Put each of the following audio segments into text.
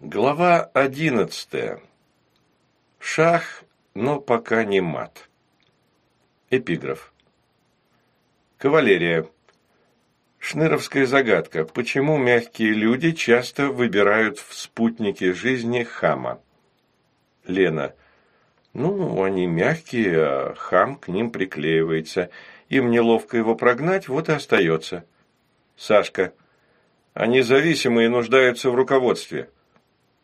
Глава одиннадцатая. Шах, но пока не мат. Эпиграф. Кавалерия. Шныровская загадка. Почему мягкие люди часто выбирают в спутнике жизни хама? Лена. Ну, они мягкие, а хам к ним приклеивается. Им неловко его прогнать, вот и остается. Сашка. Они зависимые и нуждаются в руководстве.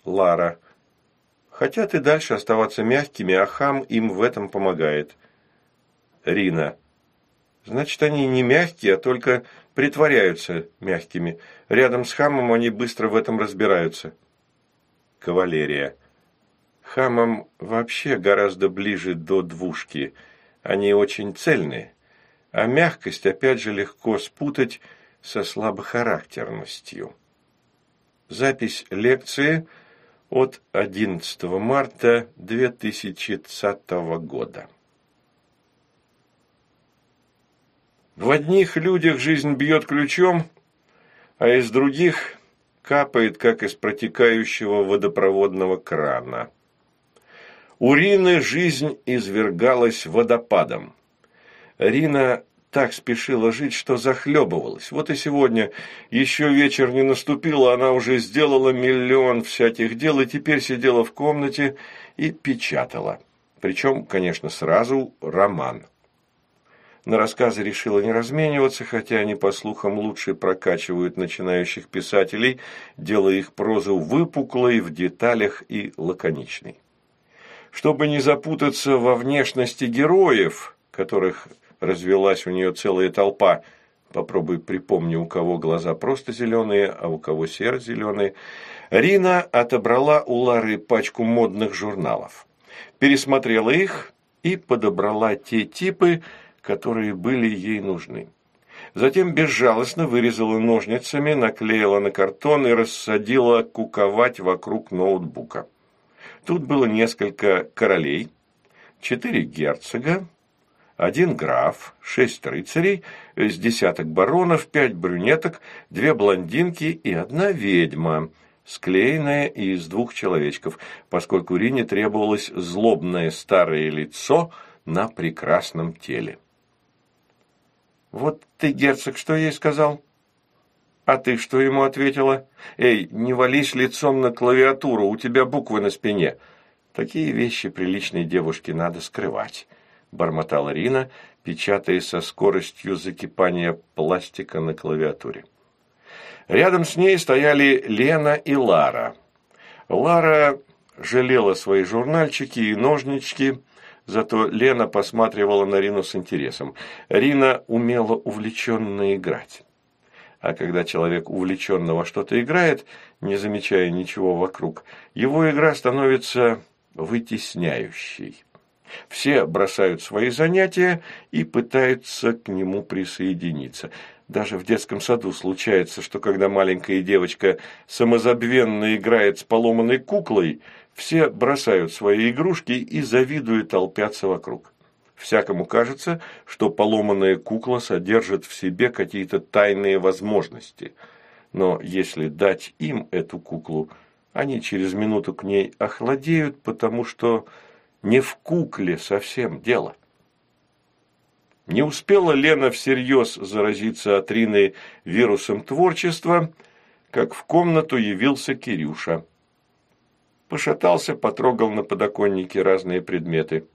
Лара. Хотят и дальше оставаться мягкими, а хам им в этом помогает. Рина. Значит, они не мягкие, а только притворяются мягкими. Рядом с хамом они быстро в этом разбираются. Кавалерия. Хамам вообще гораздо ближе до двушки. Они очень цельные. А мягкость, опять же, легко спутать со слабохарактерностью. Запись лекции от 11 марта 2020 года. В одних людях жизнь бьет ключом, а из других капает, как из протекающего водопроводного крана. У Рины жизнь извергалась водопадом. Рина так спешила жить, что захлебывалась. Вот и сегодня еще вечер не наступил, а она уже сделала миллион всяких дел и теперь сидела в комнате и печатала. Причем, конечно, сразу роман. На рассказы решила не размениваться, хотя они, по слухам, лучше прокачивают начинающих писателей, делая их прозу выпуклой, в деталях и лаконичной. Чтобы не запутаться во внешности героев, которых развелась у нее целая толпа, попробуй припомни, у кого глаза просто зеленые, а у кого серо-зеленые, Рина отобрала у Лары пачку модных журналов, пересмотрела их и подобрала те типы, которые были ей нужны. Затем безжалостно вырезала ножницами, наклеила на картон и рассадила куковать вокруг ноутбука. Тут было несколько королей, четыре герцога, один граф, шесть рыцарей, с десяток баронов, пять брюнеток, две блондинки и одна ведьма, склеенная из двух человечков, поскольку Рине требовалось злобное старое лицо на прекрасном теле. «Вот ты, герцог, что ей сказал?» «А ты что ему ответила?» «Эй, не вались лицом на клавиатуру, у тебя буквы на спине». «Такие вещи приличной девушке надо скрывать», – бормотала Рина, печатая со скоростью закипания пластика на клавиатуре. Рядом с ней стояли Лена и Лара. Лара жалела свои журнальчики и ножнички – Зато Лена посматривала на Рину с интересом. Рина умела увлеченно играть. А когда человек увлеченно во что-то играет, не замечая ничего вокруг, его игра становится вытесняющей. Все бросают свои занятия и пытаются к нему присоединиться. Даже в детском саду случается, что когда маленькая девочка самозабвенно играет с поломанной куклой, все бросают свои игрушки и завидуют толпятся вокруг. Всякому кажется, что поломанная кукла содержит в себе какие-то тайные возможности. Но если дать им эту куклу, они через минуту к ней охладеют, потому что не в кукле совсем дело. Не успела Лена всерьез заразиться от Рины вирусом творчества, как в комнату явился Кирюша. Пошатался, потрогал на подоконнике разные предметы.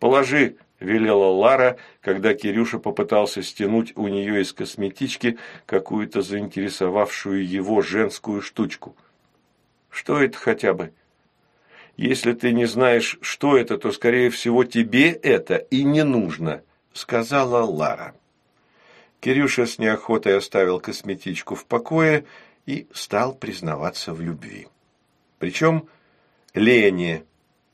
«Положи», – велела Лара, когда Кирюша попытался стянуть у нее из косметички какую-то заинтересовавшую его женскую штучку. «Что это хотя бы?» «Если ты не знаешь, что это, то, скорее всего, тебе это и не нужно», – сказала Лара. Кирюша с неохотой оставил косметичку в покое и стал признаваться в любви. Причем Лене,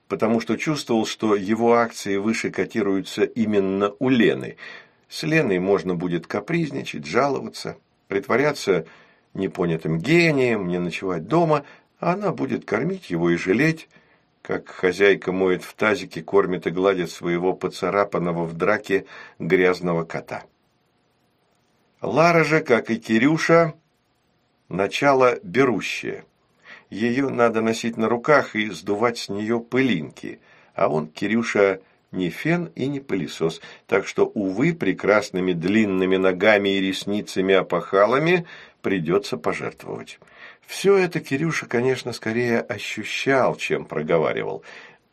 потому что чувствовал, что его акции выше котируются именно у Лены. С Леной можно будет капризничать, жаловаться, притворяться непонятым гением, не ночевать дома, а она будет кормить его и жалеть, как хозяйка моет в тазике, кормит и гладит своего поцарапанного в драке грязного кота. Лара же, как и Кирюша, начало берущее – ее надо носить на руках и сдувать с нее пылинки, а он, Кирюша, не фен и не пылесос, так что, увы, прекрасными длинными ногами и ресницами-опахалами придется пожертвовать. Все это Кирюша, конечно, скорее ощущал, чем проговаривал.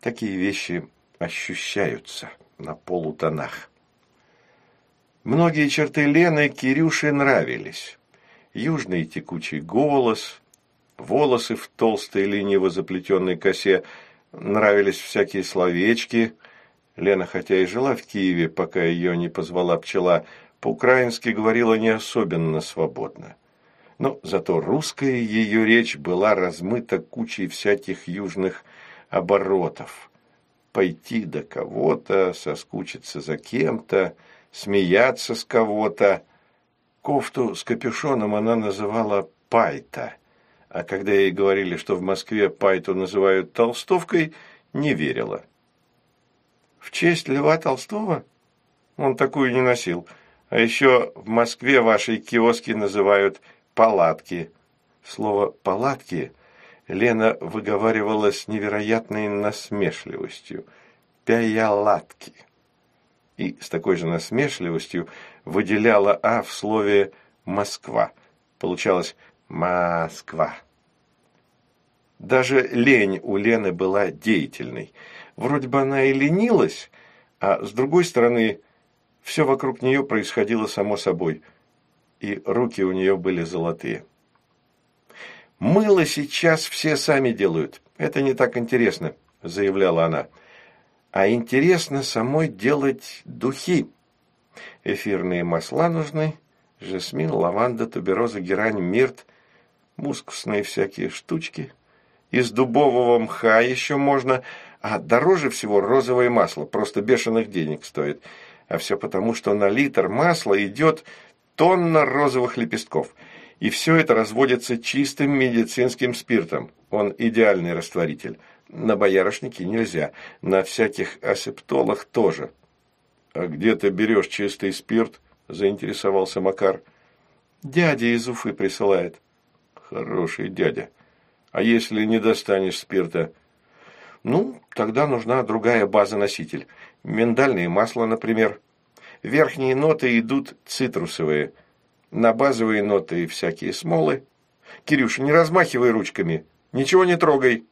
Такие вещи ощущаются на полутонах. Многие черты Лены Кирюше нравились. Южный текучий голос, волосы в толстой лениво заплетенной косе, нравились всякие словечки. Лена, хотя и жила в Киеве, пока ее не позвала пчела, по-украински говорила не особенно свободно. Но зато русская ее речь была размыта кучей всяких южных оборотов. Пойти до кого-то, соскучиться за кем-то, смеяться с кого-то. Кофту с капюшоном она называла «пайта», а когда ей говорили, что в Москве «пайту» называют «толстовкой», не верила. «В честь Льва Толстого?» Он такую не носил. А еще в Москве ваши киоски называют палатки. Слово «палатки» Лена выговаривала с невероятной насмешливостью. «Пяялатки». И с такой же насмешливостью выделяла «а» в слове «Москва». Получалось «Москва». Даже лень у Лены была деятельной. Вроде бы она и ленилась, а с другой стороны, все вокруг нее происходило само собой – и руки у нее были золотые. «Мыло сейчас все сами делают. Это не так интересно», – заявляла она. «А интересно самой делать духи. Эфирные масла нужны, жасмин, лаванда, тубероза, герань, мирт, мускусные всякие штучки. Из дубового мха еще можно, а дороже всего розовое масло, просто бешеных денег стоит. А все потому, что на литр масла идет тонна розовых лепестков. И все это разводится чистым медицинским спиртом. Он идеальный растворитель. На боярышнике нельзя, на всяких асептолах тоже. «А где ты берешь чистый спирт?» – заинтересовался Макар. «Дядя из Уфы присылает». «Хороший дядя. А если не достанешь спирта?» «Ну, тогда нужна другая база-носитель. Миндальное масло, например». Верхние ноты идут цитрусовые. На базовые ноты всякие смолы. Кирюша, не размахивай ручками. Ничего не трогай.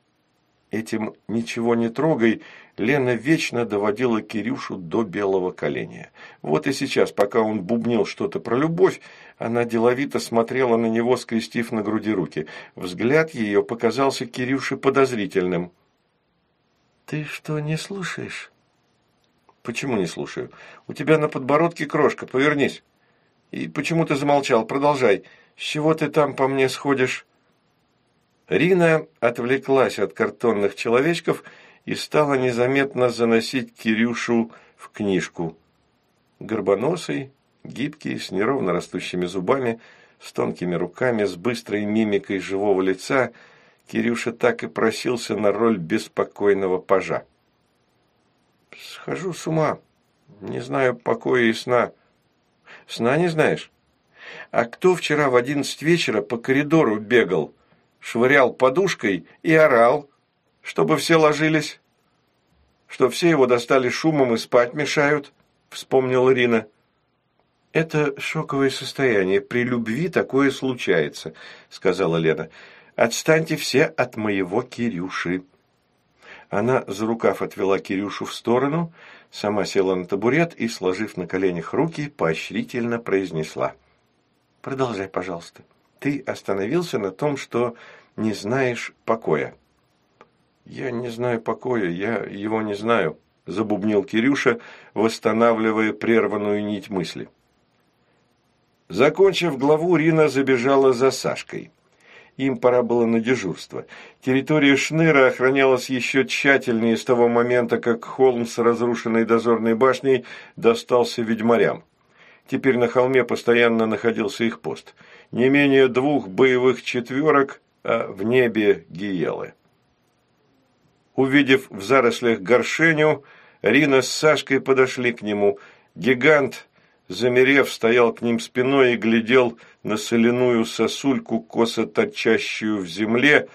Этим «ничего не трогай» Лена вечно доводила Кирюшу до белого коленя. Вот и сейчас, пока он бубнил что-то про любовь, она деловито смотрела на него, скрестив на груди руки. Взгляд ее показался Кирюше подозрительным. «Ты что, не слушаешь?» Почему не слушаю? У тебя на подбородке крошка, повернись. И почему ты замолчал? Продолжай. С чего ты там по мне сходишь? Рина отвлеклась от картонных человечков и стала незаметно заносить Кирюшу в книжку. Горбоносый, гибкий, с неровно растущими зубами, с тонкими руками, с быстрой мимикой живого лица, Кирюша так и просился на роль беспокойного пажа. Схожу с ума. Не знаю покоя и сна. Сна не знаешь? А кто вчера в одиннадцать вечера по коридору бегал, швырял подушкой и орал, чтобы все ложились? Что все его достали шумом и спать мешают, вспомнила Ирина. «Это шоковое состояние. При любви такое случается», — сказала Лена. «Отстаньте все от моего Кирюши». Она за рукав отвела Кирюшу в сторону, сама села на табурет и, сложив на коленях руки, поощрительно произнесла. «Продолжай, пожалуйста. Ты остановился на том, что не знаешь покоя». «Я не знаю покоя, я его не знаю», – забубнил Кирюша, восстанавливая прерванную нить мысли. Закончив главу, Рина забежала за Сашкой. Им пора было на дежурство. Территория Шныра охранялась еще тщательнее с того момента, как холм с разрушенной дозорной башней достался ведьмарям. Теперь на холме постоянно находился их пост. Не менее двух боевых четверок, а в небе гиелы. Увидев в зарослях горшеню, Рина с Сашкой подошли к нему. Гигант замерев, стоял к ним спиной и глядел на соляную сосульку, косо торчащую в земле,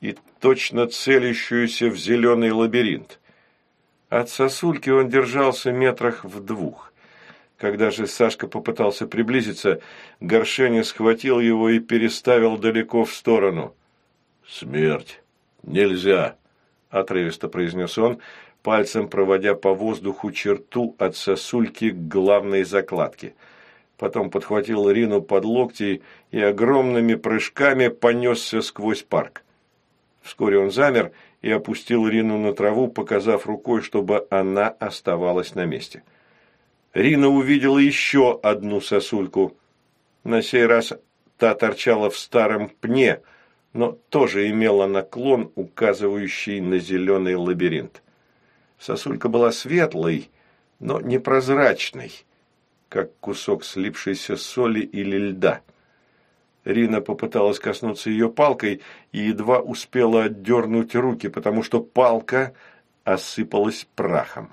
и точно целящуюся в зеленый лабиринт. От сосульки он держался метрах в двух. Когда же Сашка попытался приблизиться, Горшеня схватил его и переставил далеко в сторону. «Смерть! Нельзя!» – отрывисто произнес он, пальцем проводя по воздуху черту от сосульки к главной закладке. Потом подхватил Рину под локти и огромными прыжками понесся сквозь парк. Вскоре он замер и опустил Рину на траву, показав рукой, чтобы она оставалась на месте. Рина увидела еще одну сосульку. На сей раз та торчала в старом пне, но тоже имела наклон, указывающий на зеленый лабиринт. Сосулька была светлой, но непрозрачной, как кусок слипшейся соли или льда. Рина попыталась коснуться ее палкой и едва успела отдернуть руки, потому что палка осыпалась прахом.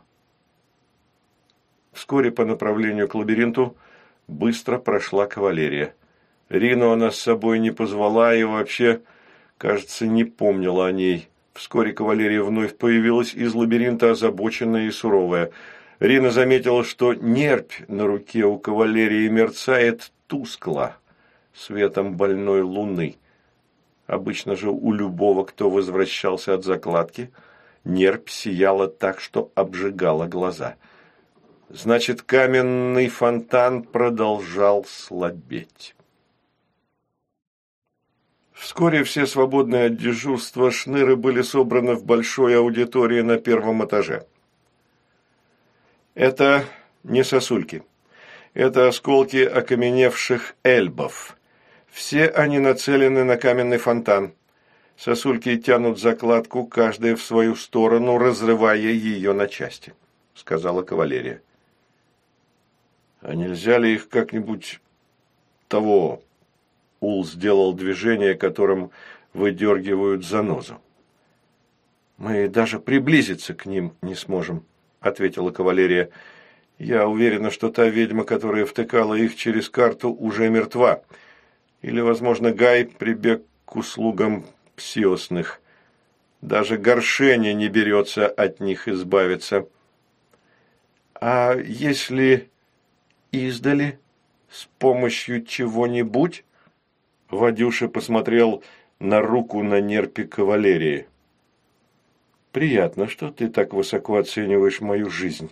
Вскоре по направлению к лабиринту быстро прошла кавалерия. Рину она с собой не позвала и вообще, кажется, не помнила о ней. Вскоре кавалерия вновь появилась из лабиринта, озабоченная и суровая. Рина заметила, что нерпь на руке у кавалерии мерцает тускло светом больной луны. Обычно же у любого, кто возвращался от закладки, нерпь сияла так, что обжигала глаза. Значит, каменный фонтан продолжал слабеть. Вскоре все свободные от дежурства шныры были собраны в большой аудитории на первом этаже. Это не сосульки. Это осколки окаменевших эльбов. Все они нацелены на каменный фонтан. Сосульки тянут закладку, каждая в свою сторону, разрывая ее на части, — сказала кавалерия. А нельзя ли их как-нибудь того? Ул сделал движение, которым выдергивают занозу. «Мы даже приблизиться к ним не сможем», — ответила кавалерия. «Я уверена, что та ведьма, которая втыкала их через карту, уже мертва. Или, возможно, Гай прибег к услугам псиосных. Даже горшение не берется от них избавиться. А если издали, с помощью чего-нибудь? Вадюша посмотрел на руку на нерпе кавалерии. «Приятно, что ты так высоко оцениваешь мою жизнь.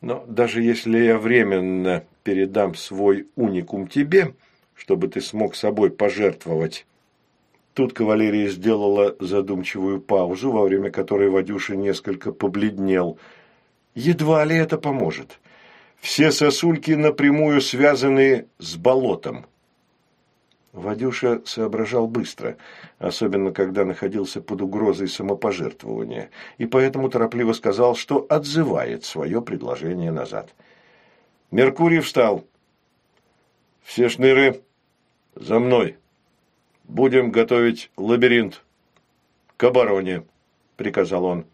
Но даже если я временно передам свой уникум тебе, чтобы ты смог собой пожертвовать. Тут кавалерия сделала задумчивую паузу, во время которой Вадюша несколько побледнел. Едва ли это поможет. Все сосульки напрямую связаны с болотом. Вадюша соображал быстро, особенно когда находился под угрозой самопожертвования, и поэтому торопливо сказал, что отзывает свое предложение назад. Меркурий встал. «Все шныры «За мной! Будем готовить лабиринт к обороне», – приказал он.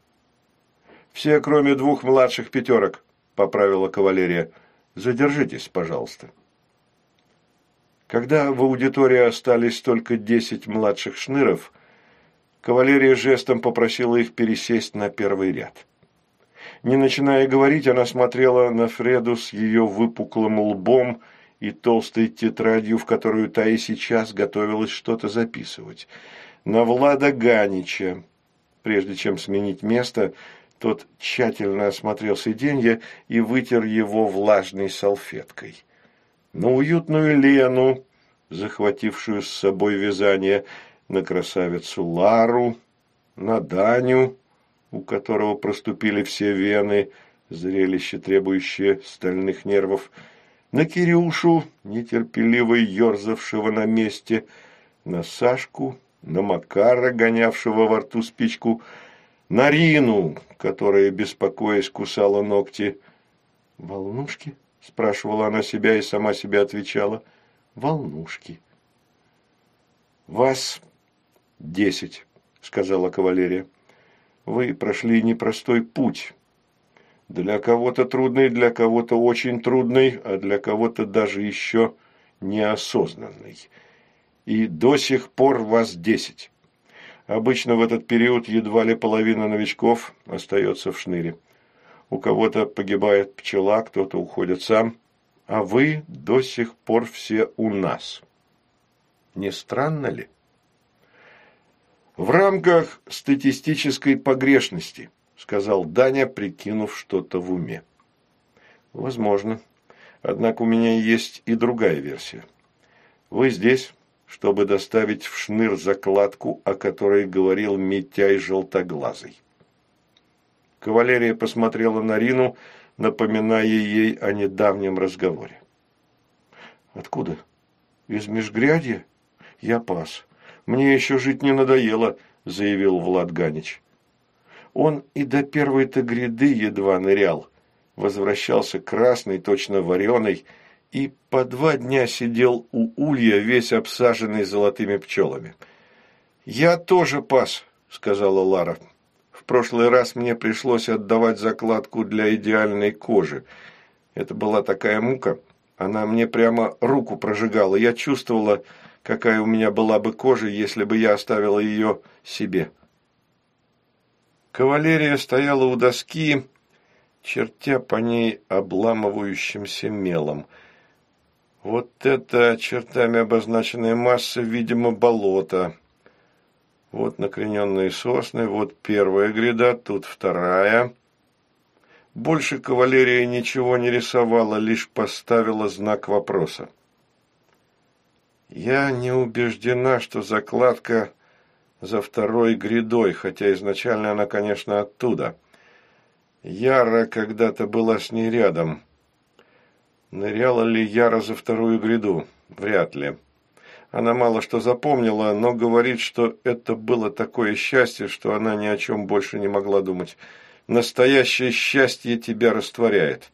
«Все, кроме двух младших пятерок», – поправила кавалерия. «Задержитесь, пожалуйста». Когда в аудитории остались только десять младших шныров, кавалерия жестом попросила их пересесть на первый ряд. Не начиная говорить, она смотрела на Фреду с ее выпуклым лбом – и толстой тетрадью, в которую та и сейчас готовилась что-то записывать. На Влада Ганича. Прежде чем сменить место, тот тщательно осмотрел сиденье и вытер его влажной салфеткой. На уютную Лену, захватившую с собой вязание, на красавицу Лару, на Даню, у которого проступили все вены, зрелище, требующее стальных нервов, на Кирюшу, нетерпеливо ерзавшего на месте, на Сашку, на Макара, гонявшего во рту спичку, на Рину, которая, беспокоясь, кусала ногти. «Волнушки?» – спрашивала она себя и сама себе отвечала. «Волнушки». «Вас десять», – сказала кавалерия. «Вы прошли непростой путь». Для кого-то трудный, для кого-то очень трудный, а для кого-то даже еще неосознанный. И до сих пор вас десять. Обычно в этот период едва ли половина новичков остается в шныре. У кого-то погибает пчела, кто-то уходит сам, а вы до сих пор все у нас. Не странно ли? В рамках статистической погрешности, сказал Даня, прикинув что-то в уме. Возможно. Однако у меня есть и другая версия. Вы здесь, чтобы доставить в шныр закладку, о которой говорил Митяй Желтоглазый. Кавалерия посмотрела на Рину, напоминая ей о недавнем разговоре. «Откуда? Из Межгрядья? Я пас. Мне еще жить не надоело», – заявил Влад Ганич. Он и до первой-то гряды едва нырял. Возвращался красный, точно вареный, и по два дня сидел у улья, весь обсаженный золотыми пчелами. «Я тоже пас», – сказала Лара. «В прошлый раз мне пришлось отдавать закладку для идеальной кожи. Это была такая мука. Она мне прямо руку прожигала. Я чувствовала, какая у меня была бы кожа, если бы я оставила ее себе». Кавалерия стояла у доски, чертя по ней обламывающимся мелом. Вот это чертами обозначенная масса, видимо, болото. Вот накрененные сосны, вот первая гряда, тут вторая. Больше кавалерия ничего не рисовала, лишь поставила знак вопроса. Я не убеждена, что закладка за второй грядой, хотя изначально она, конечно, оттуда. Яра когда-то была с ней рядом. Ныряла ли Яра за вторую гряду? Вряд ли. Она мало что запомнила, но говорит, что это было такое счастье, что она ни о чем больше не могла думать. Настоящее счастье тебя растворяет.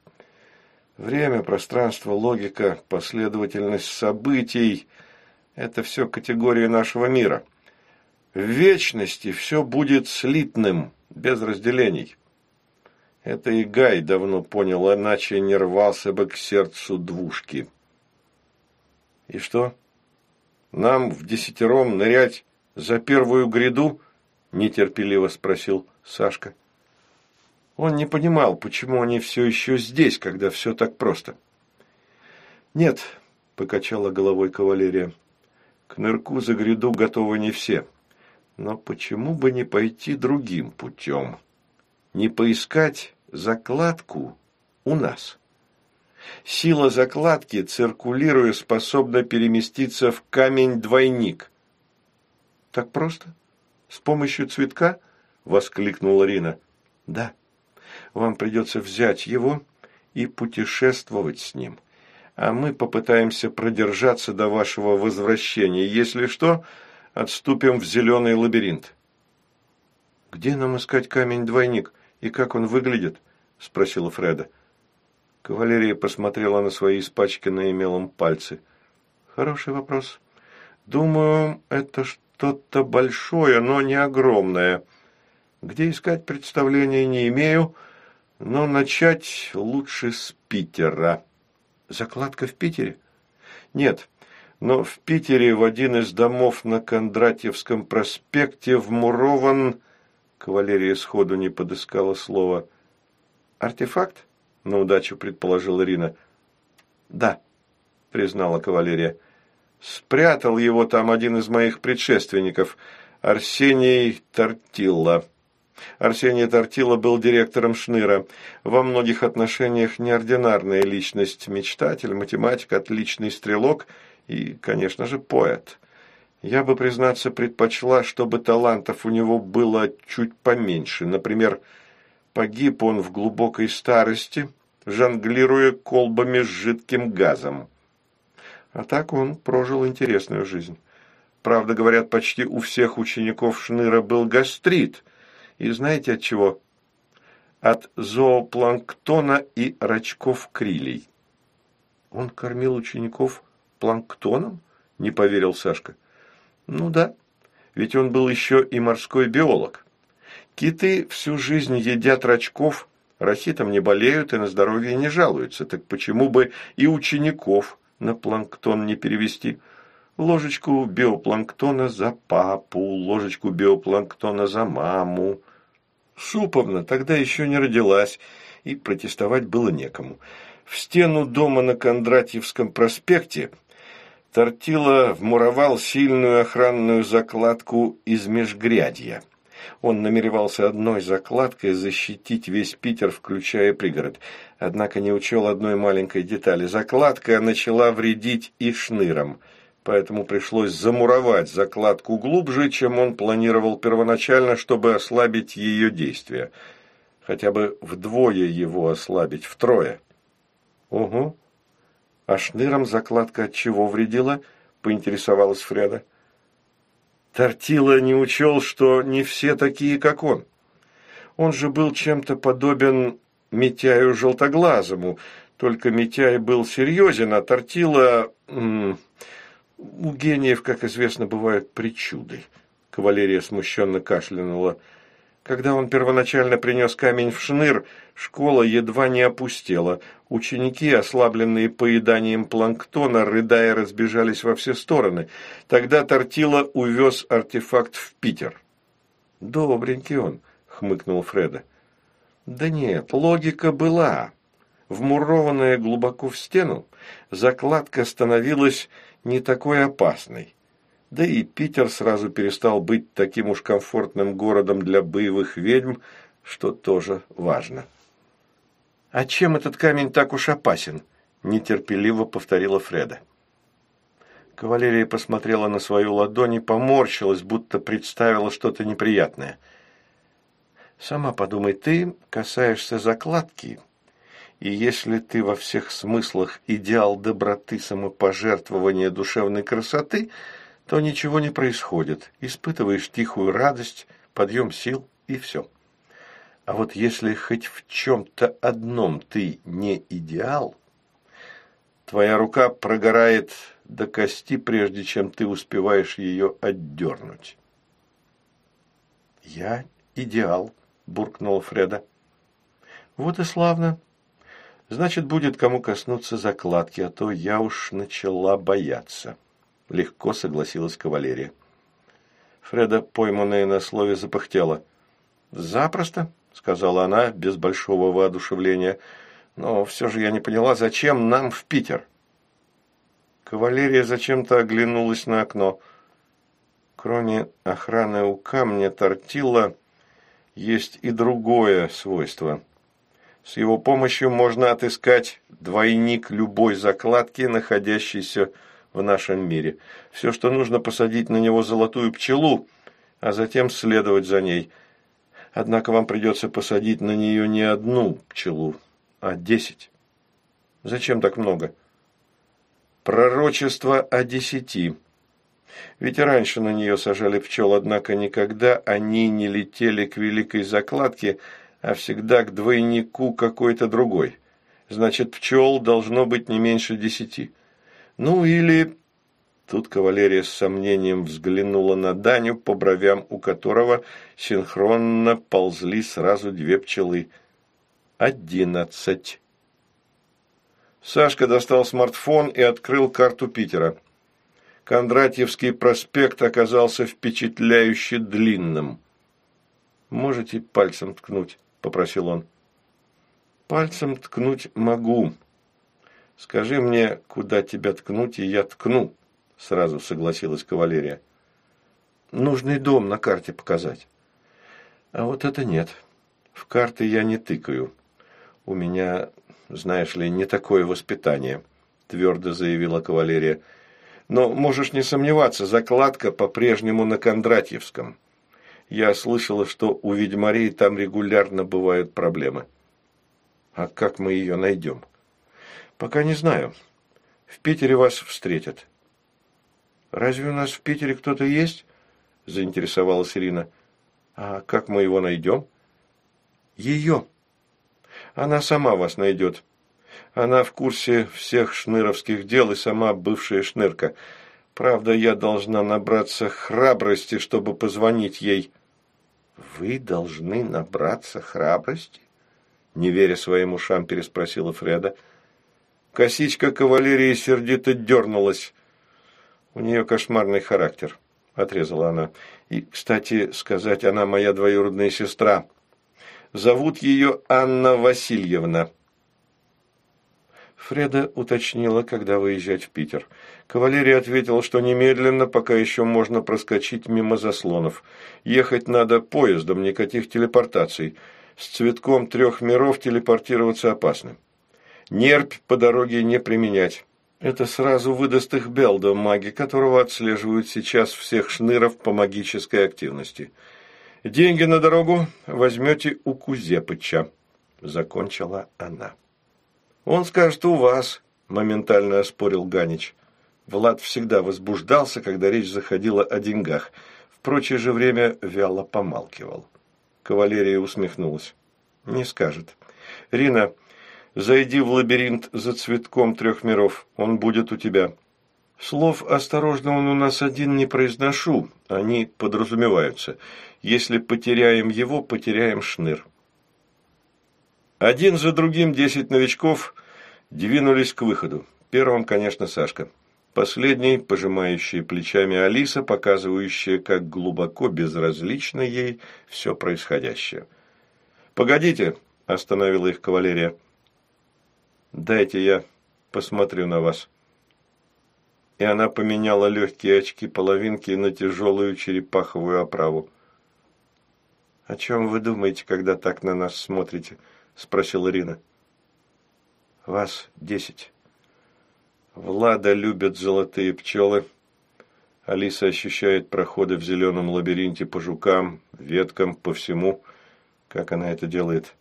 Время, пространство, логика, последовательность событий – это все категории нашего мира – в вечности все будет слитным, без разделений. Это и Гай давно понял, иначе не рвался бы к сердцу двушки. И что? Нам в десятером нырять за первую гряду? Нетерпеливо спросил Сашка. Он не понимал, почему они все еще здесь, когда все так просто. Нет, покачала головой кавалерия. К нырку за гряду готовы не все. Но почему бы не пойти другим путем? Не поискать закладку у нас? Сила закладки, циркулируя, способна переместиться в камень-двойник. Так просто? С помощью цветка? Воскликнула Рина. Да. Вам придется взять его и путешествовать с ним. А мы попытаемся продержаться до вашего возвращения. Если что, отступим в зеленый лабиринт. «Где нам искать камень-двойник и как он выглядит?» – спросила Фреда. Кавалерия посмотрела на свои испачканные мелом пальцы. «Хороший вопрос. Думаю, это что-то большое, но не огромное. Где искать представления не имею, но начать лучше с Питера». «Закладка в Питере?» «Нет, но в Питере в один из домов на Кондратьевском проспекте вмурован... Кавалерия сходу не подыскала слова. «Артефакт?» – на удачу предположила Ирина. «Да», – признала кавалерия. «Спрятал его там один из моих предшественников, Арсений Тортилла». Арсений Тортилла был директором Шныра. Во многих отношениях неординарная личность, мечтатель, математик, отличный стрелок – и, конечно же, поэт. Я бы, признаться, предпочла, чтобы талантов у него было чуть поменьше. Например, погиб он в глубокой старости, жонглируя колбами с жидким газом. А так он прожил интересную жизнь. Правда, говорят, почти у всех учеников Шныра был гастрит. И знаете от чего? От зоопланктона и рачков-крилей. Он кормил учеников планктоном?» – не поверил Сашка. «Ну да, ведь он был еще и морской биолог. Киты всю жизнь едят рачков, рахитом не болеют и на здоровье не жалуются. Так почему бы и учеников на планктон не перевести? Ложечку биопланктона за папу, ложечку биопланктона за маму. Суповна тогда еще не родилась, и протестовать было некому. В стену дома на Кондратьевском проспекте Тортила вмуровал сильную охранную закладку из межгрядья. Он намеревался одной закладкой защитить весь Питер, включая пригород. Однако не учел одной маленькой детали. Закладка начала вредить и шнырам, поэтому пришлось замуровать закладку глубже, чем он планировал первоначально, чтобы ослабить ее действие. Хотя бы вдвое его ослабить, втрое. Угу. А шныром закладка от чего вредила? Поинтересовалась Фреда. Тортила не учел, что не все такие, как он. Он же был чем-то подобен Митяю Желтоглазому, только Митяй был серьезен, а Тортила... У гениев, как известно, бывают причуды. Кавалерия смущенно кашлянула. Когда он первоначально принес камень в шныр, школа едва не опустела. Ученики, ослабленные поеданием планктона, рыдая, разбежались во все стороны. Тогда Тортила увез артефакт в Питер. «Добренький он», — хмыкнул Фреда. «Да нет, логика была. Вмурованная глубоко в стену, закладка становилась не такой опасной. Да и Питер сразу перестал быть таким уж комфортным городом для боевых ведьм, что тоже важно. «А чем этот камень так уж опасен?» – нетерпеливо повторила Фреда. Кавалерия посмотрела на свою ладонь и поморщилась, будто представила что-то неприятное. «Сама подумай, ты касаешься закладки, и если ты во всех смыслах идеал доброты, самопожертвования, душевной красоты – то ничего не происходит. Испытываешь тихую радость, подъем сил и все. А вот если хоть в чем-то одном ты не идеал, твоя рука прогорает до кости, прежде чем ты успеваешь ее отдернуть. «Я идеал», – буркнул Фреда. «Вот и славно. Значит, будет кому коснуться закладки, а то я уж начала бояться» легко согласилась кавалерия. Фреда, пойманная на слове, запыхтела. «Запросто», — сказала она без большого воодушевления. «Но все же я не поняла, зачем нам в Питер?» Кавалерия зачем-то оглянулась на окно. Кроме охраны у камня Тортила есть и другое свойство. С его помощью можно отыскать двойник любой закладки, находящейся в нашем мире. Все, что нужно, посадить на него золотую пчелу, а затем следовать за ней. Однако вам придется посадить на нее не одну пчелу, а десять. Зачем так много? Пророчество о десяти. Ведь раньше на нее сажали пчел, однако никогда они не летели к великой закладке, а всегда к двойнику какой-то другой. Значит, пчел должно быть не меньше десяти. Ну или... Тут кавалерия с сомнением взглянула на Даню, по бровям у которого синхронно ползли сразу две пчелы. Одиннадцать. Сашка достал смартфон и открыл карту Питера. Кондратьевский проспект оказался впечатляюще длинным. «Можете пальцем ткнуть?» – попросил он. «Пальцем ткнуть могу», «Скажи мне, куда тебя ткнуть, и я ткну», – сразу согласилась кавалерия. «Нужный дом на карте показать». «А вот это нет. В карты я не тыкаю. У меня, знаешь ли, не такое воспитание», – твердо заявила кавалерия. «Но можешь не сомневаться, закладка по-прежнему на Кондратьевском. Я слышала, что у ведьмарей там регулярно бывают проблемы». «А как мы ее найдем?» Пока не знаю. В Питере вас встретят. Разве у нас в Питере кто-то есть? Заинтересовалась Ирина. А как мы его найдем? Ее. Она сама вас найдет. Она в курсе всех шныровских дел и сама бывшая шнырка. Правда, я должна набраться храбрости, чтобы позвонить ей. Вы должны набраться храбрости? Не веря своим ушам, переспросила Фреда. Косичка кавалерии сердито дернулась. У нее кошмарный характер, отрезала она. И, кстати сказать, она моя двоюродная сестра. Зовут ее Анна Васильевна. Фреда уточнила, когда выезжать в Питер. Кавалерий ответил, что немедленно, пока еще можно проскочить мимо заслонов. Ехать надо поездом, никаких телепортаций. С цветком трех миров телепортироваться опасно. Нерпь по дороге не применять. Это сразу выдаст их Белда, маги которого отслеживают сейчас всех шныров по магической активности. Деньги на дорогу возьмете у Кузепыча, закончила она. Он скажет у вас, моментально оспорил Ганич. Влад всегда возбуждался, когда речь заходила о деньгах. В прочее же время вяло помалкивал. Кавалерия усмехнулась. Не скажет. Рина, Зайди в лабиринт за цветком трех миров, он будет у тебя. Слов «осторожно, он у нас один» не произношу, они подразумеваются. Если потеряем его, потеряем шныр. Один за другим десять новичков двинулись к выходу. Первым, конечно, Сашка. Последний, пожимающий плечами Алиса, показывающая, как глубоко безразлично ей все происходящее. «Погодите!» – остановила их кавалерия. Дайте я посмотрю на вас. И она поменяла легкие очки половинки на тяжелую черепаховую оправу. «О чем вы думаете, когда так на нас смотрите?» – спросила Ирина. «Вас десять. Влада любят золотые пчелы. Алиса ощущает проходы в зеленом лабиринте по жукам, веткам, по всему. Как она это делает?»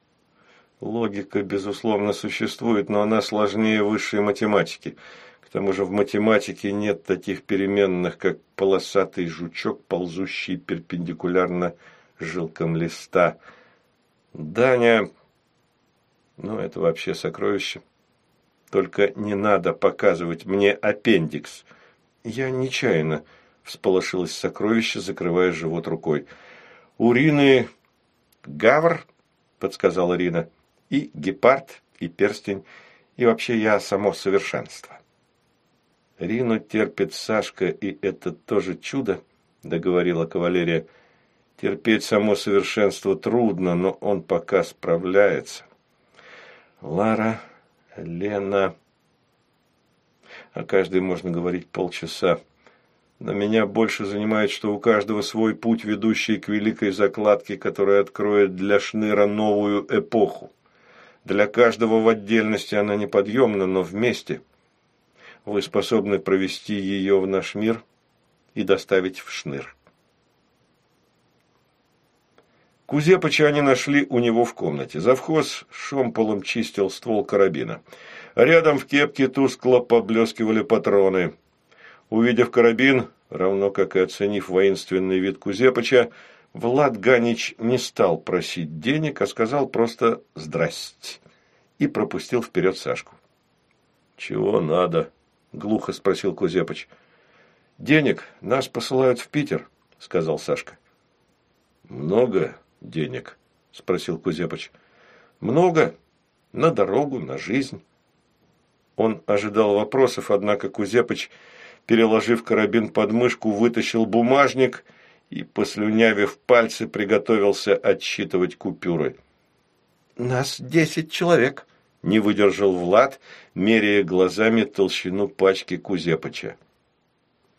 Логика, безусловно, существует, но она сложнее высшей математики. К тому же в математике нет таких переменных, как полосатый жучок, ползущий перпендикулярно жилкам листа. Даня... Ну, это вообще сокровище. Только не надо показывать мне аппендикс. Я нечаянно всполошилось сокровище, закрывая живот рукой. «Урины... Гавр?» – подсказала Рина и гепард, и перстень, и вообще я само совершенство. Рину терпит Сашка, и это тоже чудо, договорила кавалерия. Терпеть само совершенство трудно, но он пока справляется. Лара, Лена... О каждой можно говорить полчаса. Но меня больше занимает, что у каждого свой путь, ведущий к великой закладке, которая откроет для Шныра новую эпоху. Для каждого в отдельности она неподъемна, но вместе вы способны провести ее в наш мир и доставить в шныр. Кузепыча они нашли у него в комнате. Завхоз шомполом чистил ствол карабина. Рядом в кепке тускло поблескивали патроны. Увидев карабин, равно как и оценив воинственный вид Кузепыча, Влад Ганич не стал просить денег, а сказал просто «здрасте» и пропустил вперед Сашку. «Чего надо?» – глухо спросил Кузепыч. «Денег нас посылают в Питер», – сказал Сашка. «Много денег?» – спросил Кузепыч. «Много. На дорогу, на жизнь». Он ожидал вопросов, однако Кузепыч, переложив карабин под мышку, вытащил бумажник – и, послюнявив пальцы, приготовился отсчитывать купюры. «Нас десять человек», – не выдержал Влад, меряя глазами толщину пачки Кузепыча.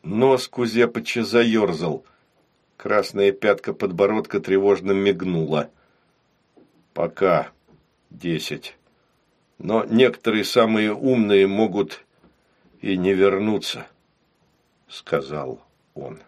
Нос Кузепыча заерзал. Красная пятка подбородка тревожно мигнула. «Пока десять. Но некоторые самые умные могут и не вернуться», – сказал он.